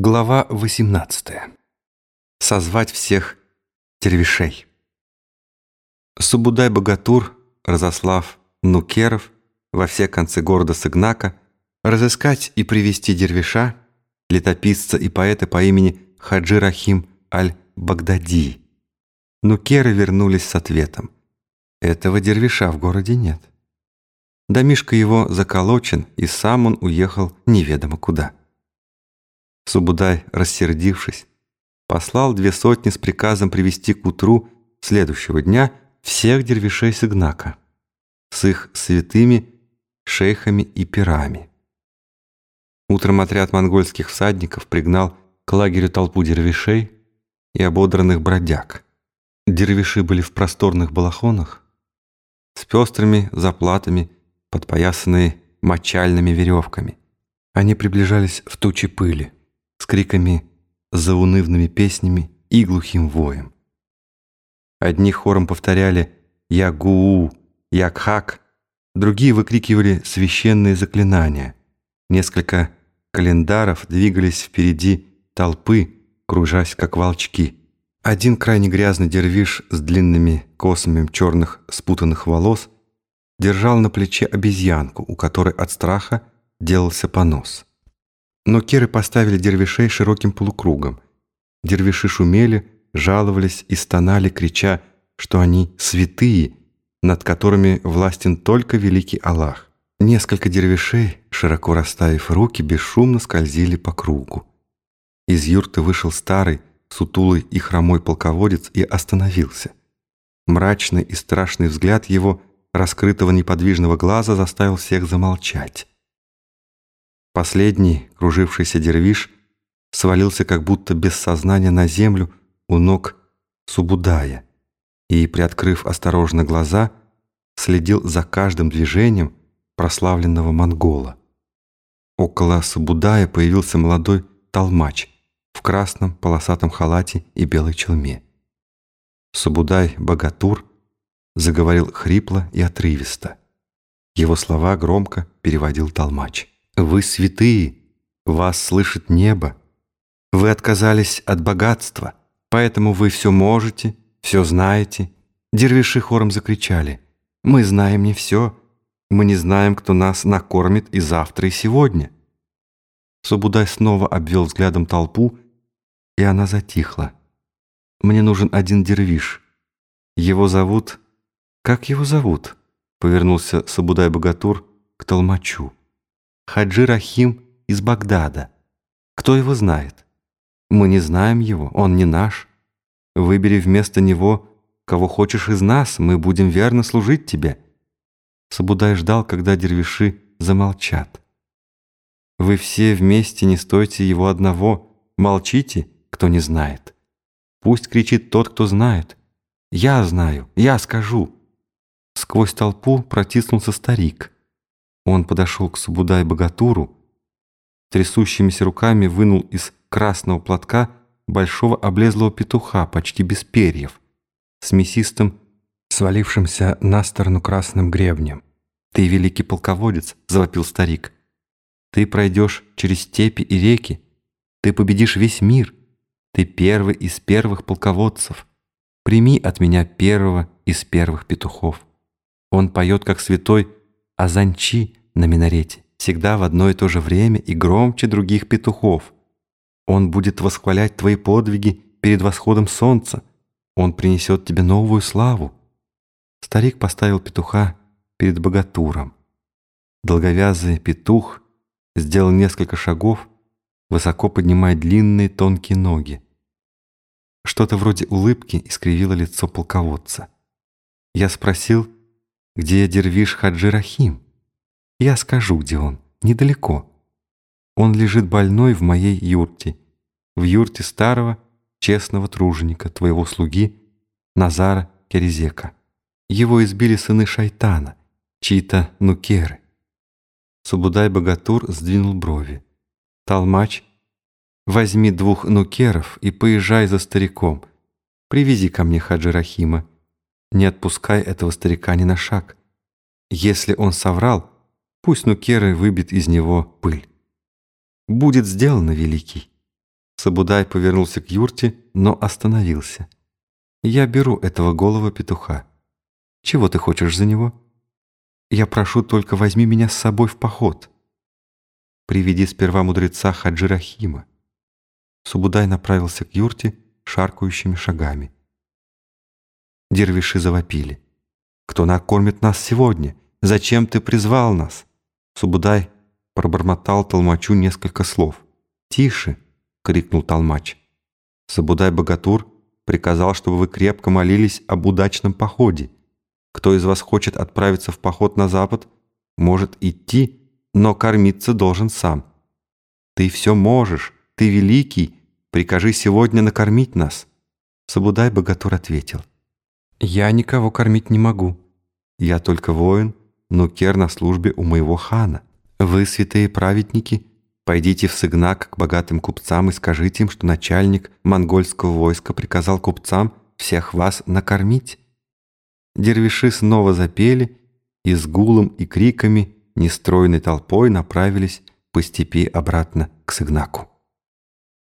Глава 18. Созвать всех дервишей. Субудай-богатур, разослав нукеров во все концы города Сыгнака, разыскать и привести дервиша, летописца и поэта по имени Хаджи Рахим Аль-Багдади. Нукеры вернулись с ответом. Этого дервиша в городе нет. Домишко его заколочен, и сам он уехал неведомо куда. Субудай, рассердившись, послал две сотни с приказом привести к утру следующего дня всех дервишей Сыгнака с их святыми шейхами и пирами. Утром отряд монгольских всадников пригнал к лагерю толпу дервишей и ободранных бродяг. Дервиши были в просторных балахонах с пестрыми заплатами, подпоясанные мочальными веревками. Они приближались в тучи пыли криками, заунывными песнями и глухим воем. Одни хором повторяли «Ягуу», «Ягхак», другие выкрикивали священные заклинания. Несколько календаров двигались впереди толпы, кружась как волчки. Один крайне грязный дервиш с длинными косами черных спутанных волос держал на плече обезьянку, у которой от страха делался понос. Но керы поставили дервишей широким полукругом. Дервиши шумели, жаловались и стонали, крича, что они святые, над которыми властен только великий Аллах. Несколько дервишей, широко расставив руки, бесшумно скользили по кругу. Из юрты вышел старый, сутулый и хромой полководец и остановился. Мрачный и страшный взгляд его, раскрытого неподвижного глаза, заставил всех замолчать. Последний, кружившийся дервиш, свалился как будто без сознания на землю у ног Субудая и, приоткрыв осторожно глаза, следил за каждым движением прославленного монгола. Около Субудая появился молодой толмач в красном полосатом халате и белой челме. Субудай Богатур заговорил хрипло и отрывисто. Его слова громко переводил толмач. Вы святые, вас слышит небо. Вы отказались от богатства, поэтому вы все можете, все знаете. Дервиши хором закричали. Мы знаем не все. Мы не знаем, кто нас накормит и завтра, и сегодня. Субудай снова обвел взглядом толпу, и она затихла. Мне нужен один дервиш. Его зовут... Как его зовут? Повернулся Сабудай-богатур к толмачу. Хаджи Рахим из Багдада. Кто его знает? Мы не знаем его, он не наш. Выбери вместо него, кого хочешь из нас, мы будем верно служить тебе». Сабудай ждал, когда дервиши замолчат. «Вы все вместе не стойте его одного, молчите, кто не знает. Пусть кричит тот, кто знает. Я знаю, я скажу». Сквозь толпу протиснулся старик – он подошел к Субудай-богатуру, трясущимися руками вынул из красного платка большого облезлого петуха, почти без перьев, с мясистым, свалившимся на сторону красным гребнем. «Ты великий полководец», — завопил старик. «Ты пройдешь через степи и реки, ты победишь весь мир, ты первый из первых полководцев. Прими от меня первого из первых петухов». Он поет, как святой Азанчи на минарете, всегда в одно и то же время и громче других петухов. Он будет восхвалять твои подвиги перед восходом солнца. Он принесет тебе новую славу. Старик поставил петуха перед богатуром. Долговязый петух сделал несколько шагов, высоко поднимая длинные тонкие ноги. Что-то вроде улыбки искривило лицо полководца. Я спросил, где дервиш Хаджи Рахим? Я скажу, где он. Недалеко. Он лежит больной в моей юрте. В юрте старого, честного труженика, твоего слуги Назара Керезека. Его избили сыны шайтана, чьи-то нукеры. Субудай-богатур сдвинул брови. Талмач, возьми двух нукеров и поезжай за стариком. Привези ко мне Хаджи Рахима. Не отпускай этого старика ни на шаг. Если он соврал, Пусть Нукеры выбит из него пыль. Будет сделано, великий. Сабудай повернулся к юрте, но остановился. «Я беру этого голого петуха. Чего ты хочешь за него? Я прошу, только возьми меня с собой в поход. Приведи сперва мудреца Хаджи Рахима». Субудай направился к юрте шаркающими шагами. Дервиши завопили. «Кто накормит нас сегодня? Зачем ты призвал нас?» Субудай пробормотал толмачу несколько слов. «Тише!» — крикнул толмач. Сабудай-богатур приказал, чтобы вы крепко молились об удачном походе. Кто из вас хочет отправиться в поход на запад, может идти, но кормиться должен сам. Ты все можешь, ты великий, прикажи сегодня накормить нас. Сабудай-богатур ответил. Я никого кормить не могу. Я только воин, но кер на службе у моего хана. Вы, святые праведники, пойдите в Сыгнак к богатым купцам и скажите им, что начальник монгольского войска приказал купцам всех вас накормить. Дервиши снова запели и с гулом и криками нестройной толпой направились по степи обратно к Сыгнаку.